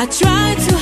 I tried to